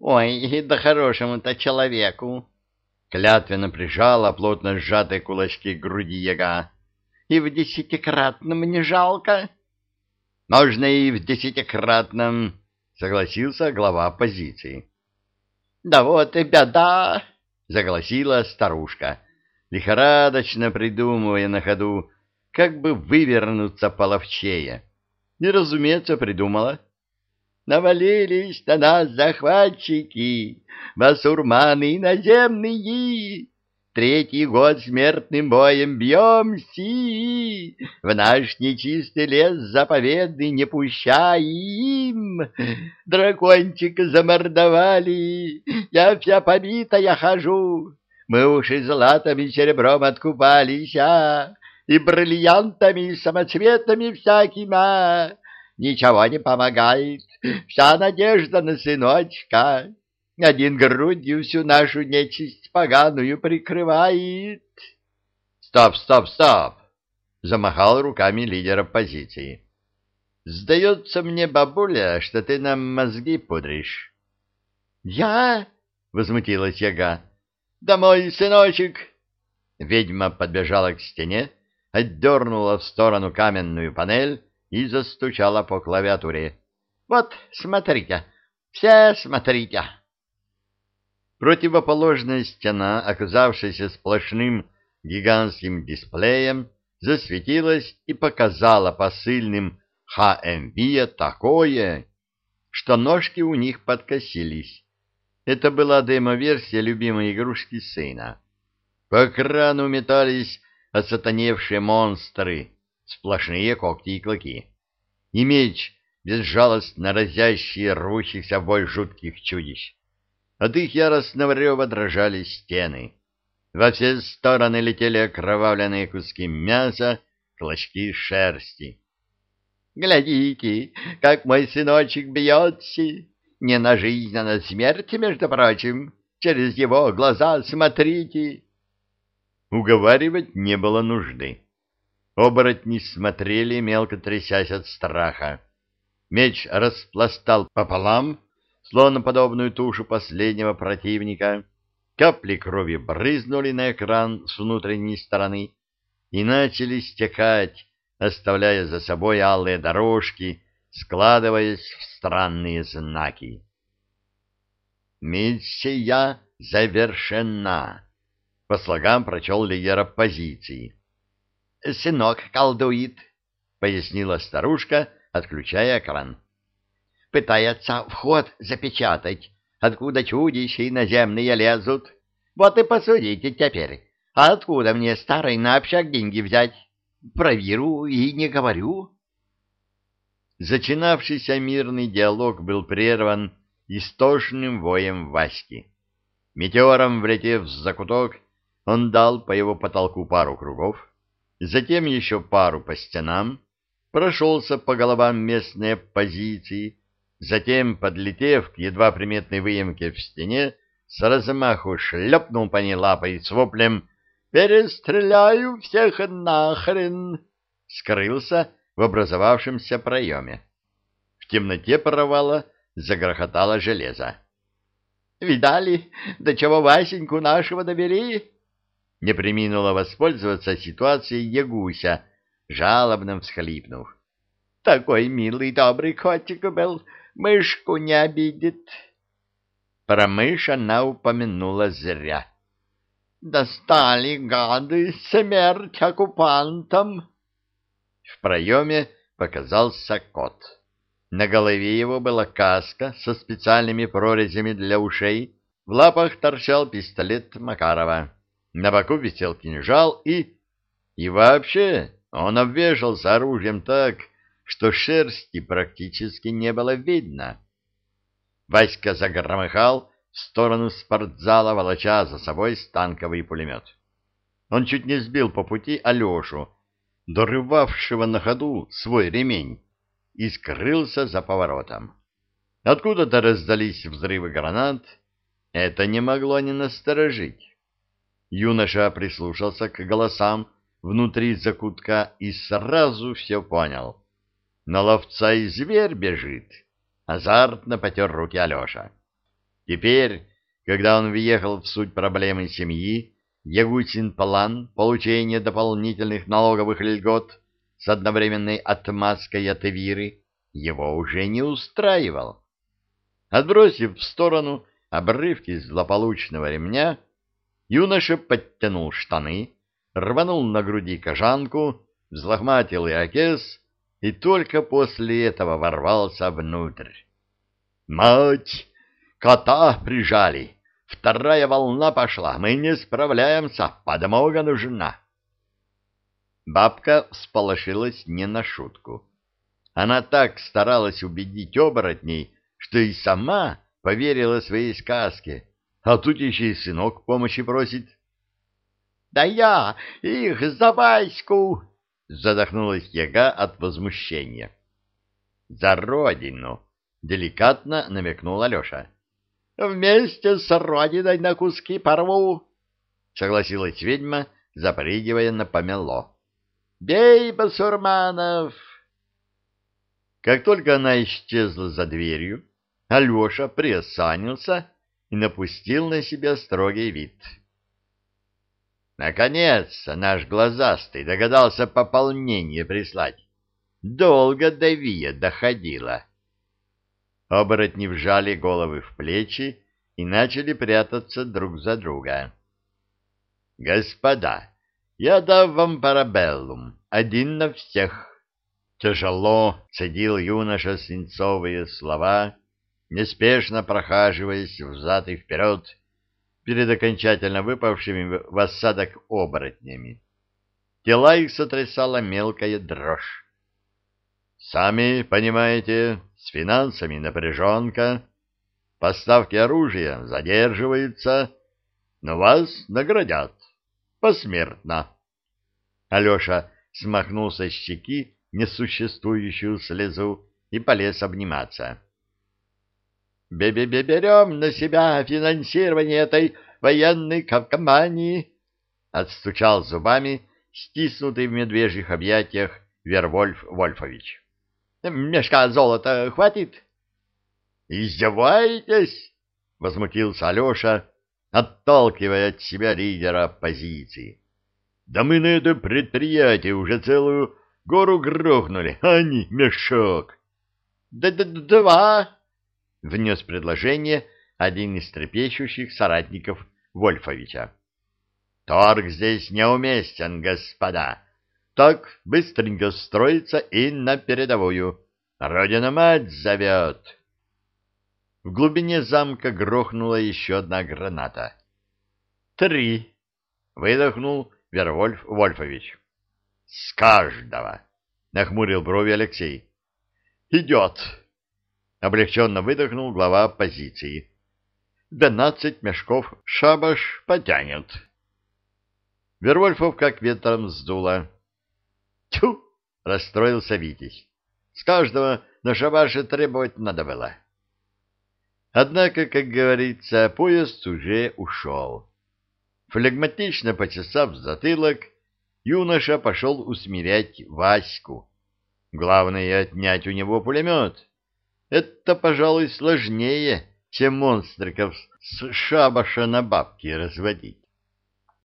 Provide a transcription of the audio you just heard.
Ой, да хорошему-то человеку! Клятвенно прижала плотно сжатые кулачки к груди яга. И в десятикратном не жалко? Можно и в десятикратном, согласился глава оппозиции. Да вот и беда, загласила старушка, лихорадочно придумывая на ходу, как бы вывернуться половчее. И, разумеется, придумала. Навалились на нас захватчики, басурманы наземные. Третий год смертным боем бьемся, в наш нечистый лес заповедный не пущаем. Дракончика замордовали, я вся побитая хожу. Мы уж и златом и серебром откупались, а, и бриллиантами, и самоцветами всякими. Ничего не помогает, вся надежда на сыночка. Один грудью всю нашу нечисть поганую прикрывает. — Стоп, стоп, стоп! — замахал руками лидер оппозиции. — Сдается мне, бабуля, что ты нам мозги пудришь. — Я? — возмутилась яга. — Да мой сыночек! Ведьма подбежала к стене, отдернула в сторону каменную панель и застучала по клавиатуре. — Вот, смотрите, все смотрите! Противоположная стена, оказавшаяся сплошным гигантским дисплеем, засветилась и показала посыльным ХМВ такое, что ножки у них подкосились. Это была демо-версия любимой игрушки сына. По экрану метались осатаневшие монстры, сплошные когти и клыки. И меч, безжалостно разящий рвущихся в бой жутких чудищ. От их яростного рева дрожали стены. Во все стороны летели окровавленные куски мяса, клочки шерсти. «Глядите, как мой сыночек бьется! Не на жизнь, а на смерть, между прочим! Через его глаза смотрите!» Уговаривать не было нужды. Оборотни смотрели, мелко трясясь от страха. Меч распластал пополам, словно подобную тушу последнего противника. Капли крови брызнули на экран с внутренней стороны и начали стекать, оставляя за собой алые дорожки, складываясь в странные знаки. «Миссия завершена!» — по слогам прочел лидер оппозиции. «Сынок колдует», — пояснила старушка, отключая экран пытается вход запечатать, откуда чудища иноземные лезут. Вот и посудите теперь, а откуда мне старый на общак деньги взять? Проверю и не говорю. Зачинавшийся мирный диалог был прерван истошным воем Васьки. Метеором влетев в закуток, он дал по его потолку пару кругов, затем еще пару по стенам, прошелся по головам местной оппозиции, Затем, подлетев к едва приметной выемке в стене, с размаху шлепнул по ней лапой с воплем «Перестреляю всех нахрен!» скрылся в образовавшемся проеме. В темноте провала загрохотало железо. «Видали, до чего Васеньку нашего довели?» Не приминула воспользоваться ситуацией Ягуся, жалобно всхлипнув. «Такой милый добрый котик был, мышку не обидит. Про мышь она упомянула зря. Достали гады, смерть оккупантам. В проеме показался кот. На голове его была каска со специальными прорезями для ушей, в лапах торчал пистолет Макарова, на боку висел кинжал и... И вообще он обвешался оружием так, что шерсти практически не было видно. Васька загромыхал в сторону спортзала, волоча за собой станковый пулемет. Он чуть не сбил по пути Алешу, дорывавшего на ходу свой ремень, и скрылся за поворотом. Откуда-то раздались взрывы гранат. Это не могло не насторожить. Юноша прислушался к голосам внутри закутка и сразу все понял. На ловца и зверь бежит. Азартно потер руки Алеша. Теперь, когда он въехал в суть проблемы семьи, Ягутин план получения дополнительных налоговых льгот с одновременной отмазкой от Эвиры его уже не устраивал. Отбросив в сторону обрывки злополучного ремня, юноша подтянул штаны, рванул на груди кожанку, взлохматил ирокез и только после этого ворвался внутрь. «Мать! Кота прижали! Вторая волна пошла! Мы не справляемся! Подмога нужна!» Бабка всполошилась не на шутку. Она так старалась убедить оборотней, что и сама поверила своей сказке, а тут еще и сынок помощи просит. — Да я их за Ваську! — задохнулась яга от возмущения. — За родину! — деликатно намекнул Алеша. — Вместе с родиной на куски порву! — согласилась ведьма, запрыгивая на помело. — Бей, басурманов! Как только она исчезла за дверью, Алеша приосанился и напустил на себя строгий вид. Наконец-то наш глазастый догадался пополнение прислать. Долго до Вия доходило. Оборотни вжали головы в плечи и начали прятаться друг за друга. «Господа, я дам вам парабеллум, один на всех». Тяжело цедил юноша свинцовые слова, неспешно прохаживаясь взад и вперед перед окончательно выпавшими в осадок оборотнями. Тела их сотрясала мелкая дрожь. Сами понимаете, с финансами напряженка, поставки оружия задерживаются, но вас наградят посмертно. Алеша смахнул со щеки несуществующую слезу и полез обниматься. «Бе-бе-бе-берем на себя финансирование этой военной компании!» — отстучал зубами, стиснутый в медвежьих объятиях Вервольф Вольфович. «Мешка золота хватит?» «Издеваетесь?» — возмутился Алеша, отталкивая от себя лидера оппозиции. «Да мы на это предприятие уже целую Гору грохнули, а они мешок. «Да-да-два!» — внес предложение один из трепещущих соратников Вольфовича. «Торг здесь неуместен, господа. Так быстренько строится и на передовую. Родина-мать зовет!» В глубине замка грохнула еще одна граната. «Три!» — выдохнул Вервольф Вольфович. С каждого, нахмурил брови Алексей. Идет. Облегченно выдохнул глава оппозиции. Двенадцать мешков шабаш потянет. Вервольфов как ветром сдуло. Тьфу! расстроился Витязь. С каждого на шабаше требовать надо было. Однако, как говорится, поезд уже ушел. Флегматично почесав затылок, юноша пошел усмирять Ваську. Главное — отнять у него пулемет. Это, пожалуй, сложнее, чем монстриков с шабаша на бабки разводить.